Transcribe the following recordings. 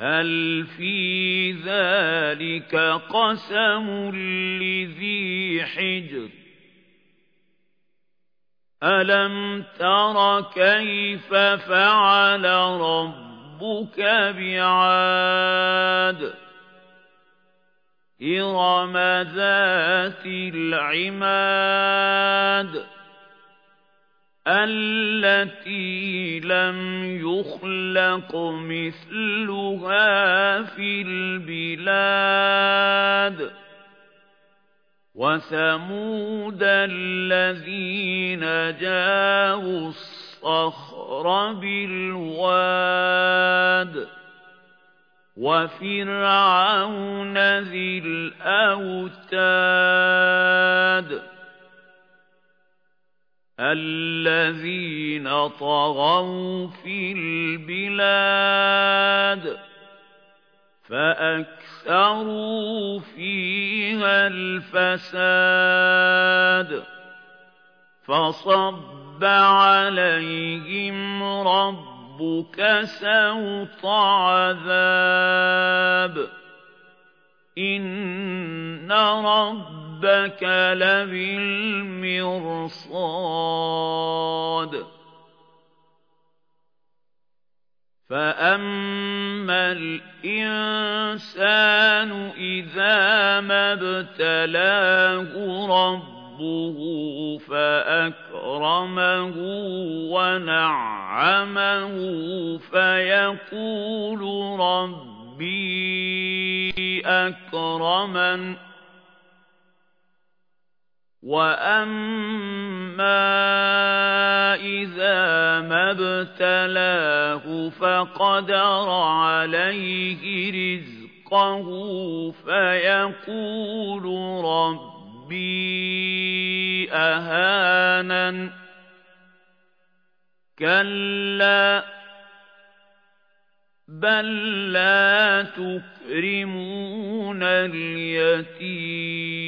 هل في ذلك قسم لذي حجر؟ ألم تر كيف فعل ربك بعاد؟ إرم ذات العماد. التي لم يخلق مثلها في البلاد وثمود الذين جاءوا الصخر بالواد وفرعون ذي الأوتاد الذين طغوا في البلاد فأكثروا فيها الفساد فصب عليهم ربك سوط عذاب إن ربك لبالمرصاد. فأما الإنسان إذا ما ابتلاه ربه فأكرمه ونعمه فيقول ربي أكرمن وَأَمَّا إِذَا مَا ابْتَلَاهُ فَقَدَرَ عَلَيْهِ رِزْقَهُ فَيَقُولُ رَبِّي أَهَانَنِ كَلَّا بَل لَّا تُكْرِمُونَ الْيَتِيمَ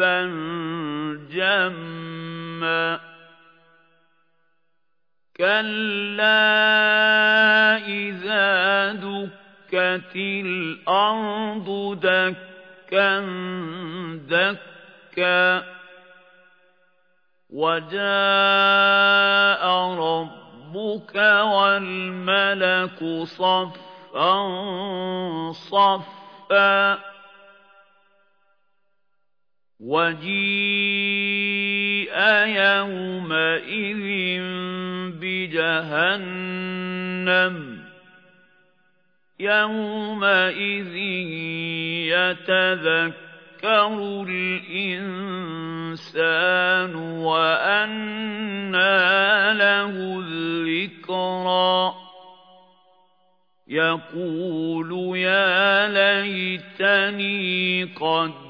حُبًّا جَمًّا كَلَّا إِذَا دُكَّتِ الْأَرْضُ دَكًّا دَكًّا وَجَاءَ رَبُّكَ وَالْمَلَكُ صَفًّا صَفًّا وَجِيءَ يَوْمَئِذٍ بِجَهَنَّمَ. يَوْمَئِذٍ يَتَذَكَّرُ الْإِنسَانُ وَأَنَّىٰ لَهُ الذِّكْرَىٰ. يَقُولُ يَا لَيْتَنِي قَدَّمْتُ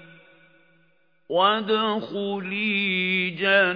وَادْخُلِي جَنَّتِي.